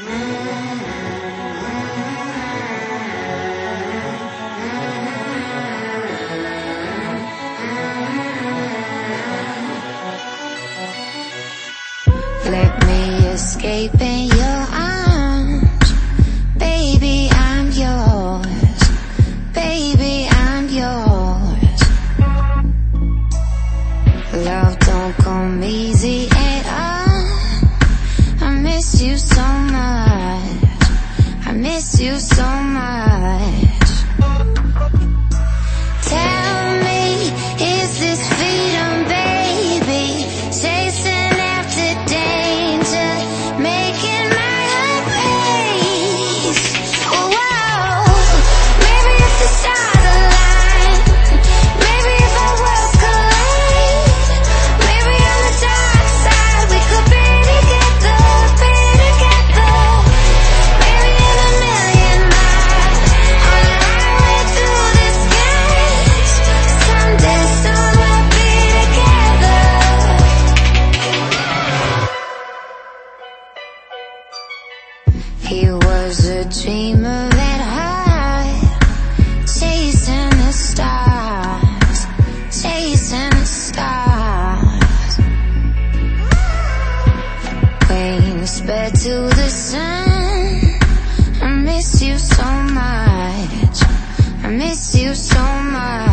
Let me escape in your arms miss you so much. I miss you so much He was a dreamer at heart, chasing the stars, chasing the stars. Wings spread to the sun. I miss you so much. I miss you so much.